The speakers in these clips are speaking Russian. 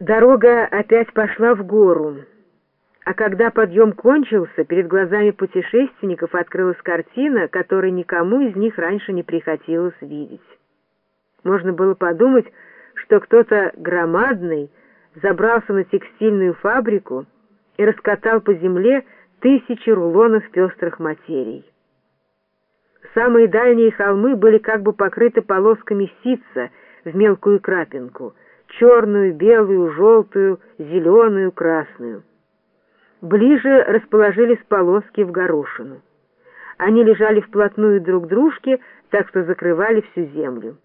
Дорога опять пошла в гору, а когда подъем кончился, перед глазами путешественников открылась картина, которой никому из них раньше не приходилось видеть. Можно было подумать, что кто-то громадный забрался на текстильную фабрику и раскатал по земле тысячи рулонов пестрых материй. Самые дальние холмы были как бы покрыты полосками ситца в мелкую крапинку — черную, белую, желтую, зеленую, красную. Ближе расположились полоски в горошину. Они лежали вплотную друг к дружке, так что закрывали всю землю.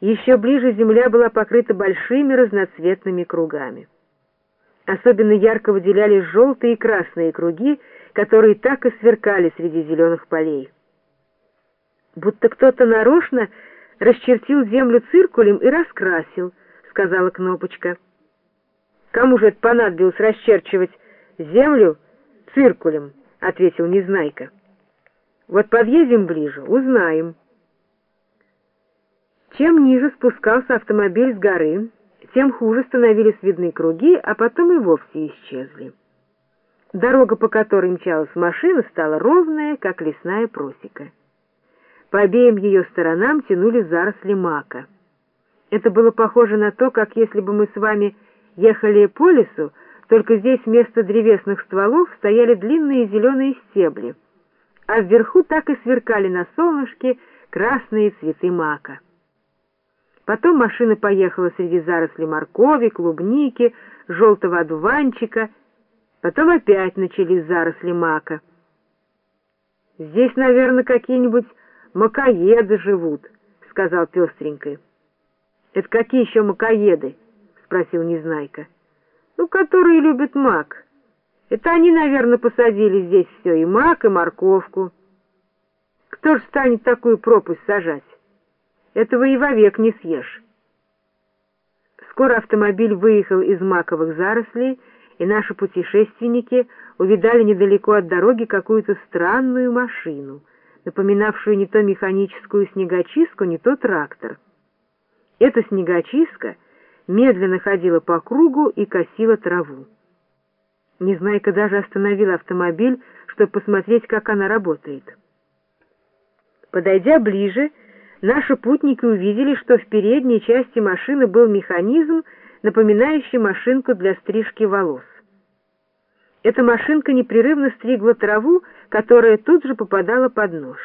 Еще ближе земля была покрыта большими разноцветными кругами. Особенно ярко выделялись желтые и красные круги, которые так и сверкали среди зеленых полей. Будто кто-то нарочно расчертил землю циркулем и раскрасил — сказала Кнопочка. «Кому же это понадобилось расчерчивать землю циркулем?» — ответил Незнайка. «Вот подъедем ближе, узнаем». Чем ниже спускался автомобиль с горы, тем хуже становились видны круги, а потом и вовсе исчезли. Дорога, по которой мчалась машина, стала ровная, как лесная просека. По обеим ее сторонам тянули заросли мака — это было похоже на то, как если бы мы с вами ехали по лесу, только здесь вместо древесных стволов стояли длинные зеленые стебли, а вверху так и сверкали на солнышке красные цветы мака. Потом машина поехала среди зарослей моркови, клубники, желтого одуванчика, потом опять начались заросли мака. «Здесь, наверное, какие-нибудь макоеды живут», — сказал пестренькой. «Это какие еще макоеды?» — спросил Незнайка. «Ну, которые любят мак. Это они, наверное, посадили здесь все, и мак, и морковку. Кто ж станет такую пропасть сажать? Этого и вовек не съешь». Скоро автомобиль выехал из маковых зарослей, и наши путешественники увидали недалеко от дороги какую-то странную машину, напоминавшую не то механическую снегочистку, не то трактор. Эта снегочистка медленно ходила по кругу и косила траву. Незнайка даже остановила автомобиль, чтобы посмотреть, как она работает. Подойдя ближе, наши путники увидели, что в передней части машины был механизм, напоминающий машинку для стрижки волос. Эта машинка непрерывно стригла траву, которая тут же попадала под нож.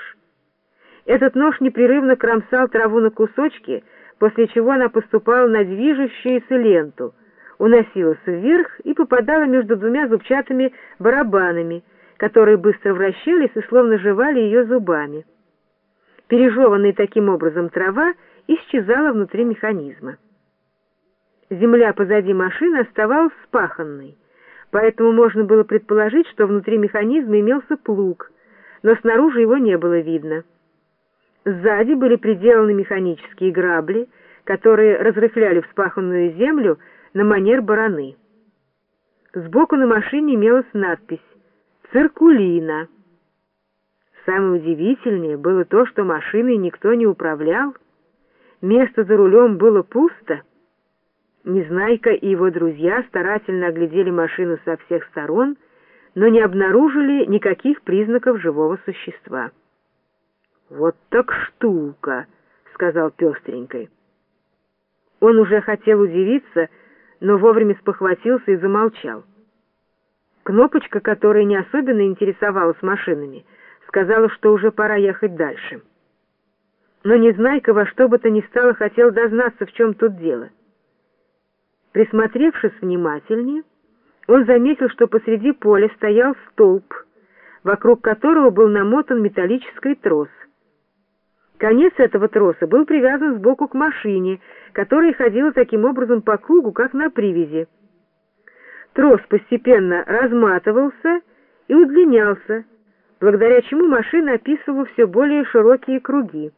Этот нож непрерывно кромсал траву на кусочки, после чего она поступала на движущуюся ленту, уносилась вверх и попадала между двумя зубчатыми барабанами, которые быстро вращались и словно жевали ее зубами. Пережеванная таким образом трава исчезала внутри механизма. Земля позади машины оставалась спаханной, поэтому можно было предположить, что внутри механизма имелся плуг, но снаружи его не было видно. Сзади были приделаны механические грабли, которые разрыхляли вспаханную землю на манер бараны. Сбоку на машине имелась надпись «Циркулина». Самое удивительное было то, что машиной никто не управлял. Место за рулем было пусто. Незнайка и его друзья старательно оглядели машину со всех сторон, но не обнаружили никаких признаков живого существа. «Вот так штука!» — сказал пестренькой. Он уже хотел удивиться, но вовремя спохватился и замолчал. Кнопочка, которая не особенно интересовалась машинами, сказала, что уже пора ехать дальше. Но Незнайка во что бы то ни стало хотел дознаться, в чем тут дело. Присмотревшись внимательнее, он заметил, что посреди поля стоял столб, вокруг которого был намотан металлический трос — Конец этого троса был привязан сбоку к машине, которая ходила таким образом по кругу, как на привязи. Трос постепенно разматывался и удлинялся, благодаря чему машина описывала все более широкие круги.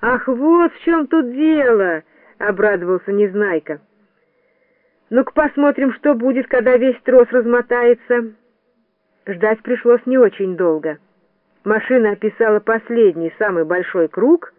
«Ах, вот в чем тут дело!» — обрадовался Незнайка. «Ну-ка посмотрим, что будет, когда весь трос размотается». Ждать пришлось не очень долго. Машина описала последний, самый большой круг,